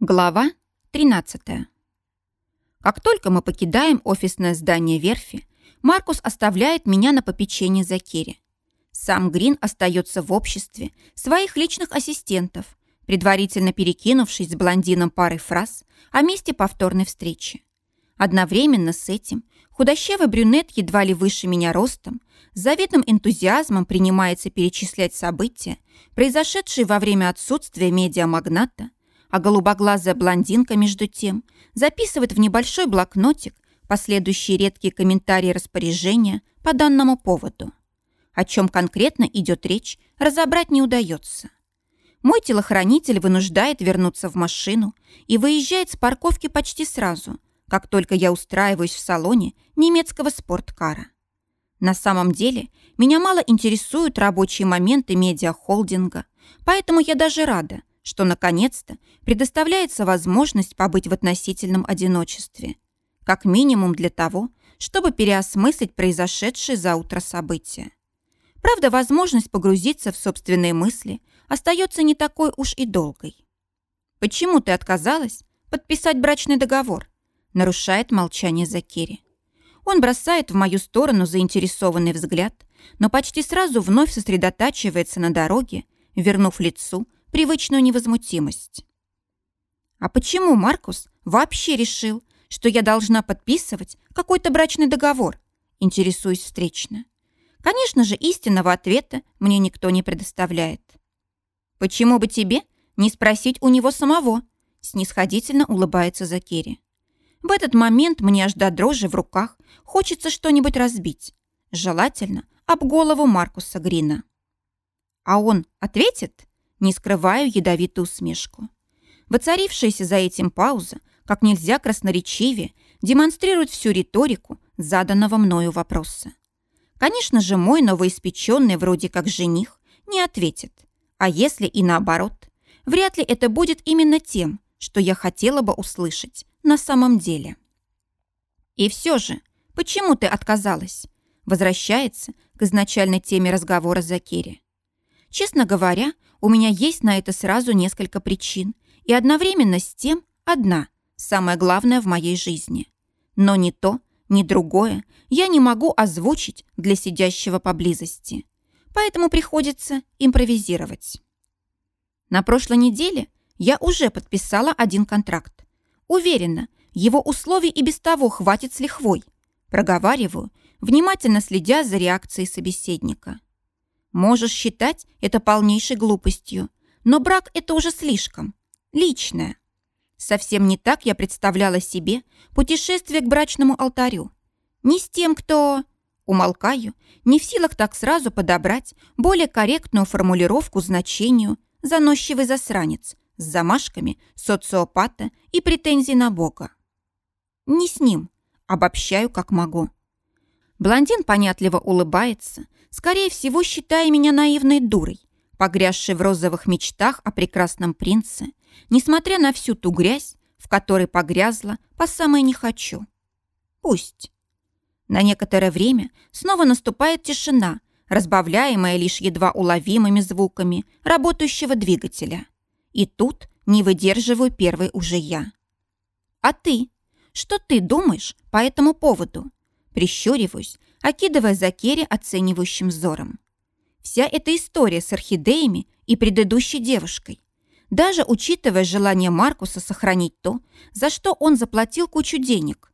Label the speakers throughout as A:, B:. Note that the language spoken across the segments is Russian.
A: Глава 13. Как только мы покидаем офисное здание верфи, Маркус оставляет меня на попечении Закири. Сам Грин остается в обществе своих личных ассистентов, предварительно перекинувшись с блондином парой фраз о месте повторной встречи. Одновременно с этим худощавый брюнет едва ли выше меня ростом, с заветным энтузиазмом принимается перечислять события, произошедшие во время отсутствия медиамагната, а голубоглазая блондинка, между тем, записывает в небольшой блокнотик последующие редкие комментарии распоряжения по данному поводу. О чем конкретно идет речь, разобрать не удается. Мой телохранитель вынуждает вернуться в машину и выезжает с парковки почти сразу, как только я устраиваюсь в салоне немецкого спорткара. На самом деле, меня мало интересуют рабочие моменты медиахолдинга, поэтому я даже рада, что наконец-то предоставляется возможность побыть в относительном одиночестве. Как минимум для того, чтобы переосмыслить произошедшие за утро события. Правда, возможность погрузиться в собственные мысли остается не такой уж и долгой. «Почему ты отказалась подписать брачный договор?» нарушает молчание Закери. Он бросает в мою сторону заинтересованный взгляд, но почти сразу вновь сосредотачивается на дороге, вернув лицу привычную невозмутимость. А почему Маркус вообще решил, что я должна подписывать какой-то брачный договор? Интересуюсь встречно. Конечно же, истинного ответа мне никто не предоставляет. Почему бы тебе не спросить у него самого? Снисходительно улыбается Закери. В этот момент мне аж до дрожи в руках хочется что-нибудь разбить. Желательно об голову Маркуса Грина. А он ответит? Не скрываю ядовитую усмешку. Воцарившаяся за этим пауза, как нельзя красноречивее, демонстрирует всю риторику заданного мною вопроса. Конечно же, мой новоиспеченный вроде как жених не ответит. А если и наоборот, вряд ли это будет именно тем, что я хотела бы услышать на самом деле. И все же, почему ты отказалась? Возвращается к изначальной теме разговора Закири. Честно говоря, у меня есть на это сразу несколько причин, и одновременно с тем одна, самая главная в моей жизни. Но ни то, ни другое я не могу озвучить для сидящего поблизости. Поэтому приходится импровизировать. На прошлой неделе я уже подписала один контракт. Уверена, его условий и без того хватит с лихвой. Проговариваю, внимательно следя за реакцией собеседника. Можешь считать это полнейшей глупостью, но брак – это уже слишком. Личное. Совсем не так я представляла себе путешествие к брачному алтарю. Не с тем, кто... Умолкаю, не в силах так сразу подобрать более корректную формулировку значению «заносчивый засранец» с замашками социопата и претензий на Бога. Не с ним, обобщаю как могу. Блондин понятливо улыбается, скорее всего, считая меня наивной дурой, погрязшей в розовых мечтах о прекрасном принце, несмотря на всю ту грязь, в которой погрязла по самое не хочу. Пусть. На некоторое время снова наступает тишина, разбавляемая лишь едва уловимыми звуками работающего двигателя. И тут не выдерживаю первой уже я. А ты? Что ты думаешь по этому поводу? Прищуриваюсь, окидывая Закери оценивающим взором. Вся эта история с орхидеями и предыдущей девушкой. Даже учитывая желание Маркуса сохранить то, за что он заплатил кучу денег.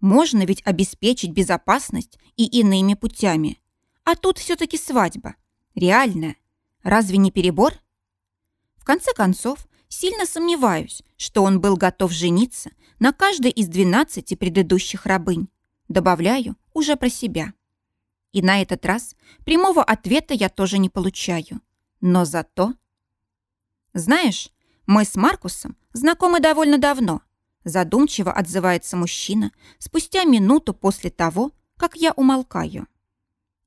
A: Можно ведь обеспечить безопасность и иными путями. А тут все-таки свадьба. Реальная. Разве не перебор? В конце концов, сильно сомневаюсь, что он был готов жениться на каждой из 12 предыдущих рабынь. Добавляю уже про себя. И на этот раз прямого ответа я тоже не получаю. Но зато... Знаешь, мы с Маркусом знакомы довольно давно. Задумчиво отзывается мужчина спустя минуту после того, как я умолкаю.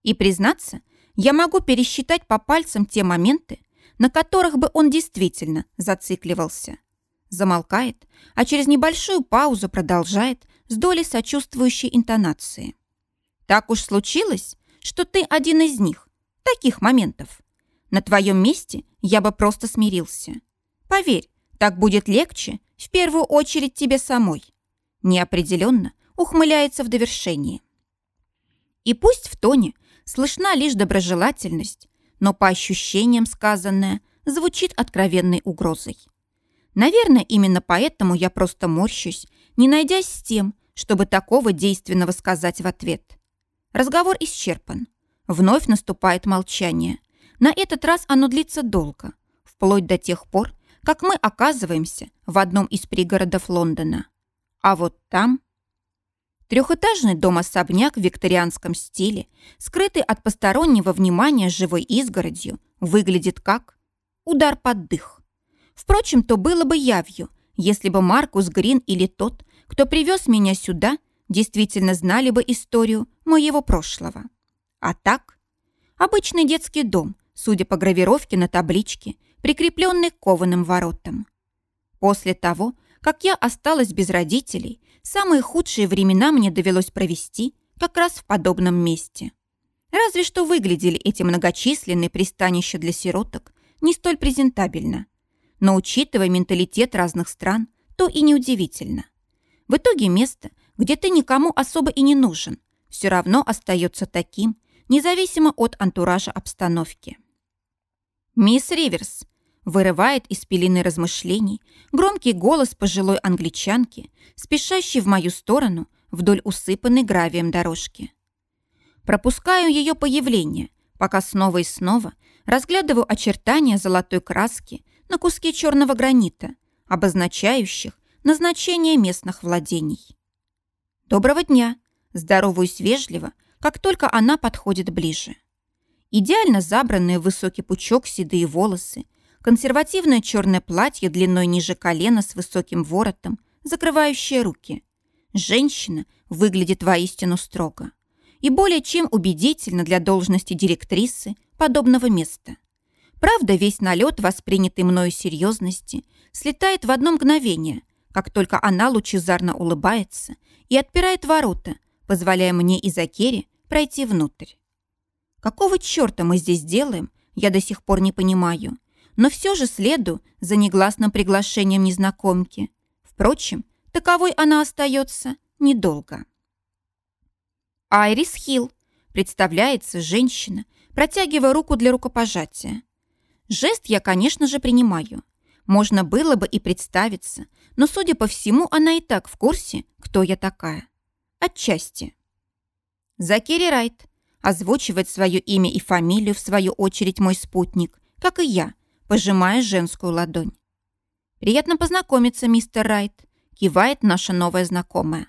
A: И признаться, я могу пересчитать по пальцам те моменты, на которых бы он действительно зацикливался замолкает, а через небольшую паузу продолжает с долей сочувствующей интонации. «Так уж случилось, что ты один из них, таких моментов. На твоем месте я бы просто смирился. Поверь, так будет легче, в первую очередь тебе самой. Неопределенно ухмыляется в довершении. И пусть в тоне слышна лишь доброжелательность, но по ощущениям сказанное звучит откровенной угрозой. Наверное, именно поэтому я просто морщусь, не найдясь с тем, чтобы такого действенного сказать в ответ. Разговор исчерпан. Вновь наступает молчание. На этот раз оно длится долго, вплоть до тех пор, как мы оказываемся в одном из пригородов Лондона. А вот там... Трехэтажный дом-особняк в викторианском стиле, скрытый от постороннего внимания живой изгородью, выглядит как удар под дых. Впрочем, то было бы явью, если бы Маркус Грин или тот, кто привез меня сюда, действительно знали бы историю моего прошлого. А так, обычный детский дом, судя по гравировке на табличке, прикрепленный к кованым воротам. После того, как я осталась без родителей, самые худшие времена мне довелось провести как раз в подобном месте. Разве что выглядели эти многочисленные пристанища для сироток не столь презентабельно. Но учитывая менталитет разных стран, то и неудивительно. В итоге место, где ты никому особо и не нужен, все равно остается таким, независимо от антуража обстановки. «Мисс Риверс», Вырывает из пелены размышлений громкий голос пожилой англичанки, спешащей в мою сторону вдоль усыпанной гравием дорожки. Пропускаю ее появление, пока снова и снова разглядываю очертания золотой краски на куске черного гранита, обозначающих назначение местных владений. «Доброго дня!» Здороваюсь вежливо, как только она подходит ближе. Идеально забранные в высокий пучок седые волосы консервативное черное платье длиной ниже колена с высоким воротом, закрывающее руки. Женщина выглядит воистину строго и более чем убедительно для должности директрисы подобного места. Правда, весь налет, воспринятый мною серьезности, слетает в одно мгновение, как только она лучезарно улыбается и отпирает ворота, позволяя мне и Закере пройти внутрь. Какого черта мы здесь делаем, я до сих пор не понимаю но все же следу за негласным приглашением незнакомки. Впрочем, таковой она остается недолго. Айрис Хилл представляется женщина, протягивая руку для рукопожатия. Жест я, конечно же, принимаю. Можно было бы и представиться, но, судя по всему, она и так в курсе, кто я такая. Отчасти. Закери Райт озвучивает свое имя и фамилию, в свою очередь, мой спутник, как и я, пожимая женскую ладонь. «Приятно познакомиться, мистер Райт», — кивает наша новая знакомая.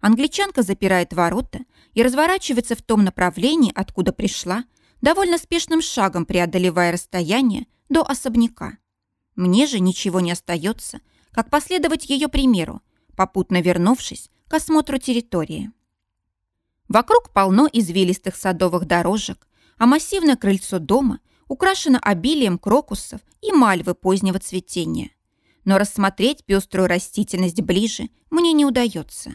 A: Англичанка запирает ворота и разворачивается в том направлении, откуда пришла, довольно спешным шагом преодолевая расстояние до особняка. Мне же ничего не остается, как последовать ее примеру, попутно вернувшись к осмотру территории. Вокруг полно извилистых садовых дорожек, а массивное крыльцо дома украшена обилием крокусов и мальвы позднего цветения. Но рассмотреть пеструю растительность ближе мне не удается.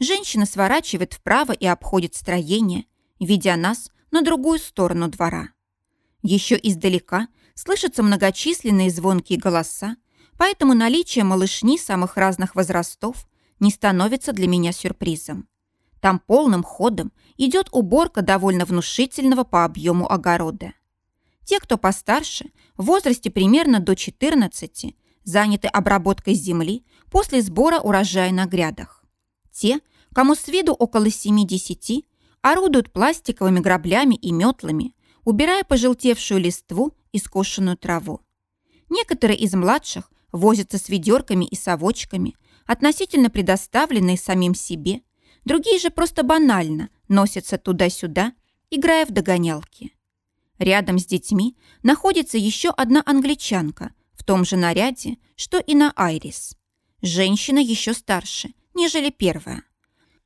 A: Женщина сворачивает вправо и обходит строение, ведя нас на другую сторону двора. Еще издалека слышатся многочисленные звонкие голоса, поэтому наличие малышни самых разных возрастов не становится для меня сюрпризом. Там полным ходом идет уборка довольно внушительного по объему огорода. Те, кто постарше, в возрасте примерно до 14, заняты обработкой земли после сбора урожая на грядах. Те, кому с виду около 70, орудуют пластиковыми граблями и метлами, убирая пожелтевшую листву и скошенную траву. Некоторые из младших возятся с ведерками и совочками, относительно предоставленные самим себе, другие же просто банально носятся туда-сюда, играя в догонялки. Рядом с детьми находится еще одна англичанка в том же наряде, что и на Айрис. Женщина еще старше, нежели первая.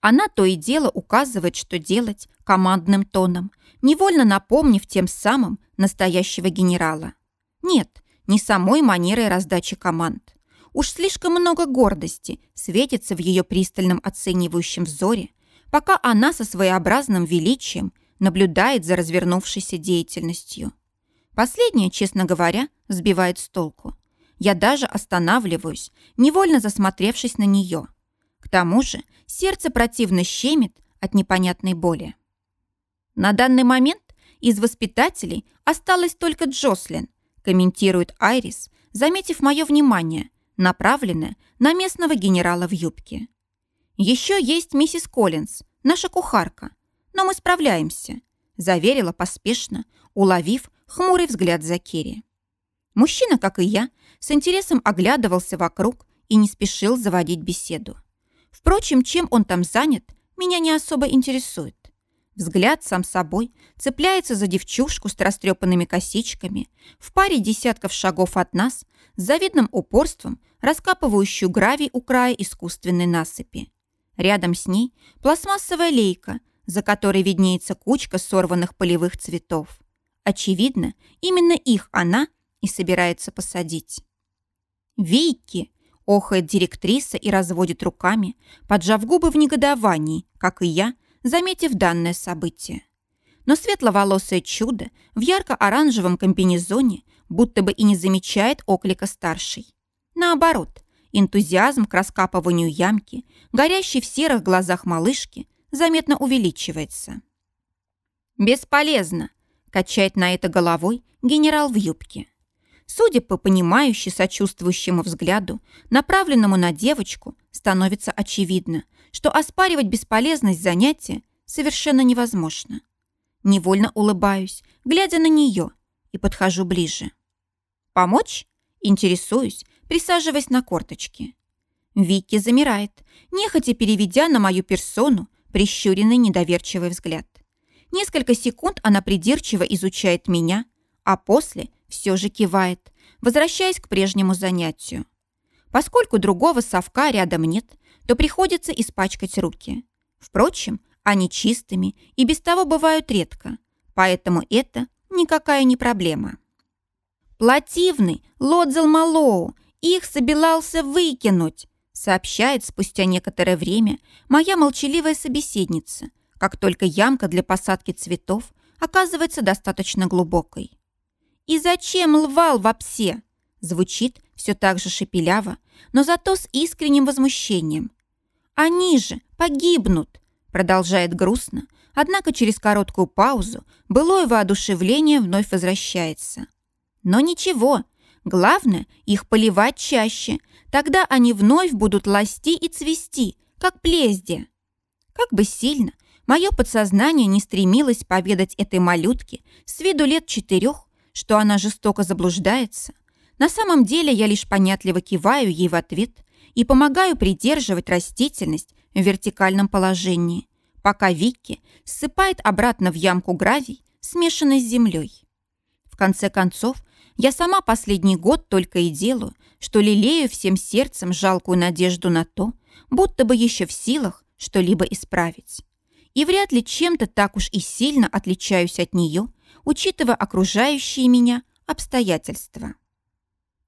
A: Она то и дело указывает, что делать командным тоном, невольно напомнив тем самым настоящего генерала. Нет, не самой манерой раздачи команд. Уж слишком много гордости светится в ее пристальном оценивающем взоре, пока она со своеобразным величием наблюдает за развернувшейся деятельностью. Последнее, честно говоря, сбивает с толку. Я даже останавливаюсь, невольно засмотревшись на нее. К тому же сердце противно щемит от непонятной боли. На данный момент из воспитателей осталась только Джослин, комментирует Айрис, заметив мое внимание, направленное на местного генерала в юбке. Еще есть миссис Коллинз, наша кухарка, но мы справляемся, заверила поспешно, уловив хмурый взгляд Закири. Мужчина, как и я, с интересом оглядывался вокруг и не спешил заводить беседу. Впрочем, чем он там занят, меня не особо интересует. Взгляд сам собой цепляется за девчушку с растрепанными косичками в паре десятков шагов от нас с завидным упорством, раскапывающую гравий у края искусственной насыпи. Рядом с ней пластмассовая лейка, за которой виднеется кучка сорванных полевых цветов. Очевидно, именно их она и собирается посадить. «Вики!» – охает директриса и разводит руками, поджав губы в негодовании, как и я, заметив данное событие. Но светловолосое чудо в ярко-оранжевом комбинезоне будто бы и не замечает оклика старшей. Наоборот, энтузиазм к раскапыванию ямки, горящий в серых глазах малышки, заметно увеличивается. «Бесполезно», – качает на это головой генерал в юбке. Судя по понимающей сочувствующему взгляду, направленному на девочку, становится очевидно, что оспаривать бесполезность занятия совершенно невозможно. Невольно улыбаюсь, глядя на нее, и подхожу ближе. «Помочь?» – интересуюсь, присаживаясь на корточки. Вики замирает, нехотя переведя на мою персону прищуренный недоверчивый взгляд. Несколько секунд она придирчиво изучает меня, а после – все же кивает, возвращаясь к прежнему занятию. Поскольку другого совка рядом нет, то приходится испачкать руки. Впрочем, они чистыми и без того бывают редко, поэтому это никакая не проблема. «Плативный Лодзел Малоу, их собирался выкинуть», сообщает спустя некоторое время моя молчаливая собеседница, как только ямка для посадки цветов оказывается достаточно глубокой. «И зачем лвал вообще?» Звучит все так же шепеляво, но зато с искренним возмущением. «Они же погибнут!» Продолжает грустно, однако через короткую паузу былое воодушевление вновь возвращается. Но ничего, главное их поливать чаще, тогда они вновь будут ласти и цвести, как плезде. Как бы сильно мое подсознание не стремилось поведать этой малютке с виду лет четырех, что она жестоко заблуждается, на самом деле я лишь понятливо киваю ей в ответ и помогаю придерживать растительность в вертикальном положении, пока Вики ссыпает обратно в ямку гравий, смешанный с землей. В конце концов, я сама последний год только и делаю, что лелею всем сердцем жалкую надежду на то, будто бы еще в силах что-либо исправить. И вряд ли чем-то так уж и сильно отличаюсь от нее – учитывая окружающие меня обстоятельства.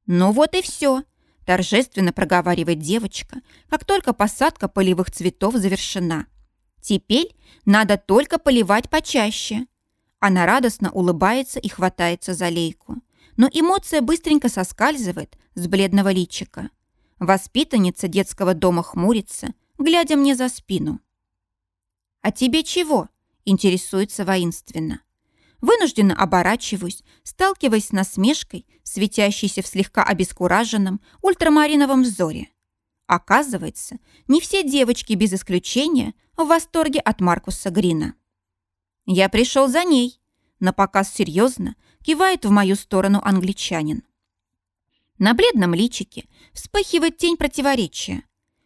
A: «Ну вот и все», – торжественно проговаривает девочка, как только посадка полевых цветов завершена. «Теперь надо только поливать почаще». Она радостно улыбается и хватается за лейку. Но эмоция быстренько соскальзывает с бледного личика. Воспитанница детского дома хмурится, глядя мне за спину. «А тебе чего?» – интересуется воинственно. Вынужденно оборачиваюсь, сталкиваясь с насмешкой, светящейся в слегка обескураженном ультрамариновом взоре. Оказывается, не все девочки без исключения в восторге от Маркуса Грина. «Я пришел за ней», — на показ серьезно кивает в мою сторону англичанин. На бледном личике вспыхивает тень противоречия.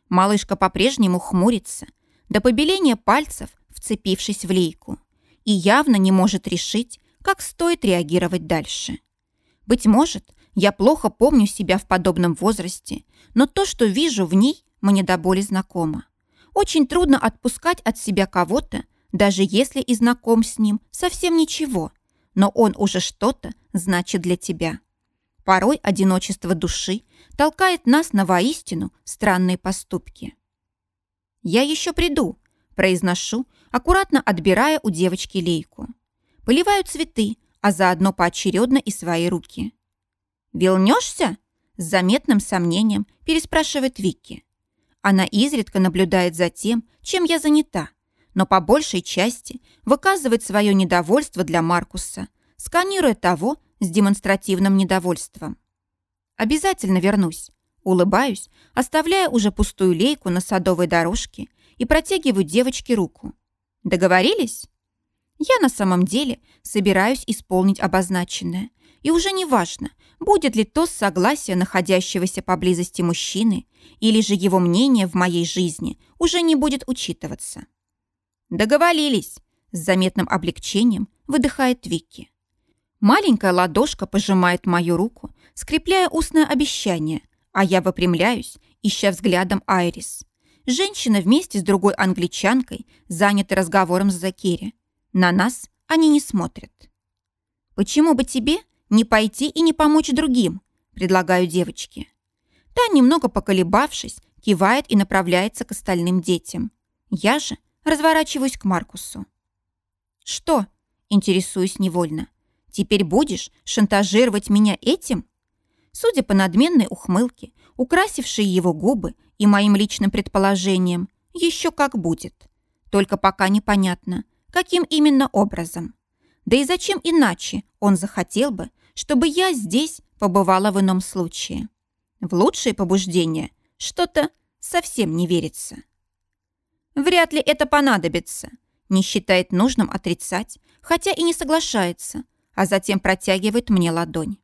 A: Малышка по-прежнему хмурится, до побеления пальцев, вцепившись в лейку и явно не может решить, как стоит реагировать дальше. Быть может, я плохо помню себя в подобном возрасте, но то, что вижу в ней, мне до боли знакомо. Очень трудно отпускать от себя кого-то, даже если и знаком с ним совсем ничего, но он уже что-то значит для тебя. Порой одиночество души толкает нас на воистину странные поступки. «Я еще приду», – произношу, аккуратно отбирая у девочки лейку. Поливаю цветы, а заодно поочередно и свои руки. «Вилнешься?» С заметным сомнением переспрашивает Вики. Она изредка наблюдает за тем, чем я занята, но по большей части выказывает свое недовольство для Маркуса, сканируя того с демонстративным недовольством. «Обязательно вернусь», улыбаюсь, оставляя уже пустую лейку на садовой дорожке и протягиваю девочке руку. «Договорились?» Я на самом деле собираюсь исполнить обозначенное, и уже не важно, будет ли то согласие находящегося поблизости мужчины, или же его мнение в моей жизни уже не будет учитываться. «Договорились!» – с заметным облегчением выдыхает Вики. Маленькая ладошка пожимает мою руку, скрепляя устное обещание, а я выпрямляюсь, ища взглядом Айрис. Женщина вместе с другой англичанкой заняты разговором с Закири. На нас они не смотрят. «Почему бы тебе не пойти и не помочь другим?» предлагаю девочке. Та, немного поколебавшись, кивает и направляется к остальным детям. Я же разворачиваюсь к Маркусу. «Что?» – интересуюсь невольно. «Теперь будешь шантажировать меня этим?» Судя по надменной ухмылке, украсившей его губы и моим личным предположениям, еще как будет. Только пока непонятно, каким именно образом. Да и зачем иначе он захотел бы, чтобы я здесь побывала в ином случае. В лучшие побуждения что-то совсем не верится. Вряд ли это понадобится. Не считает нужным отрицать, хотя и не соглашается, а затем протягивает мне ладонь.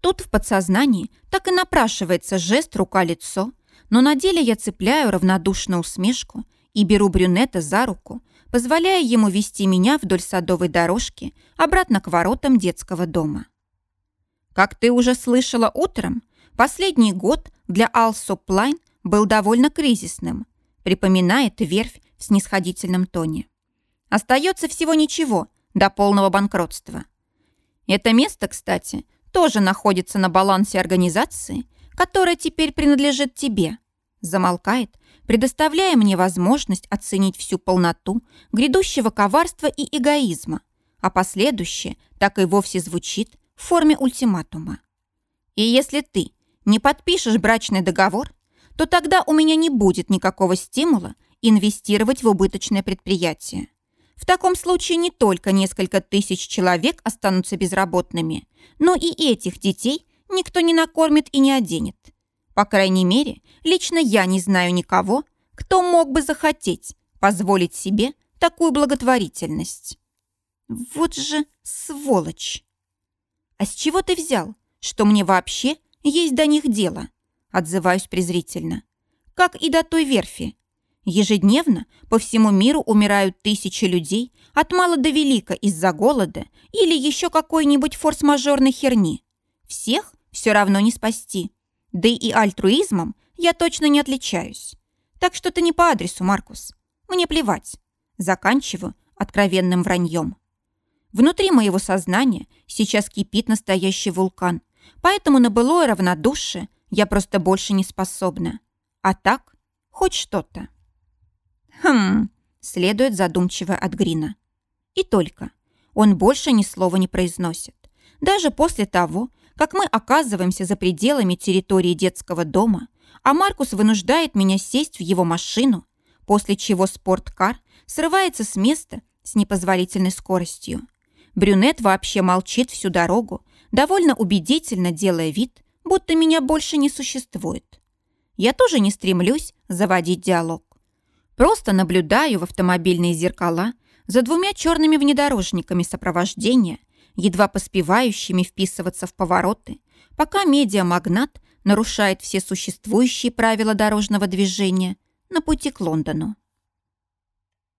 A: Тут в подсознании так и напрашивается жест рука-лицо, но на деле я цепляю равнодушную усмешку и беру брюнета за руку, позволяя ему вести меня вдоль садовой дорожки обратно к воротам детского дома. Как ты уже слышала утром, последний год для Алсоплайн был довольно кризисным, припоминает верфь в снисходительном тоне. Остается всего ничего до полного банкротства. Это место, кстати, тоже находится на балансе организации, которая теперь принадлежит тебе. Замолкает, предоставляя мне возможность оценить всю полноту грядущего коварства и эгоизма, а последующее так и вовсе звучит в форме ультиматума. И если ты не подпишешь брачный договор, то тогда у меня не будет никакого стимула инвестировать в убыточное предприятие. В таком случае не только несколько тысяч человек останутся безработными, но и этих детей никто не накормит и не оденет. По крайней мере, лично я не знаю никого, кто мог бы захотеть позволить себе такую благотворительность. Вот же сволочь! А с чего ты взял, что мне вообще есть до них дело? Отзываюсь презрительно. Как и до той верфи. Ежедневно по всему миру умирают тысячи людей от мала до велика из-за голода или еще какой-нибудь форс-мажорной херни. Всех все равно не спасти. Да и альтруизмом я точно не отличаюсь. Так что ты не по адресу, Маркус. Мне плевать. Заканчиваю откровенным враньем. Внутри моего сознания сейчас кипит настоящий вулкан, поэтому на былое равнодушие я просто больше не способна. А так, хоть что-то. Хм, следует задумчиво от Грина. И только. Он больше ни слова не произносит. Даже после того, как мы оказываемся за пределами территории детского дома, а Маркус вынуждает меня сесть в его машину, после чего спорткар срывается с места с непозволительной скоростью. Брюнет вообще молчит всю дорогу, довольно убедительно делая вид, будто меня больше не существует. Я тоже не стремлюсь заводить диалог. Просто наблюдаю в автомобильные зеркала за двумя черными внедорожниками сопровождения, едва поспевающими вписываться в повороты, пока медиамагнат нарушает все существующие правила дорожного движения на пути к Лондону.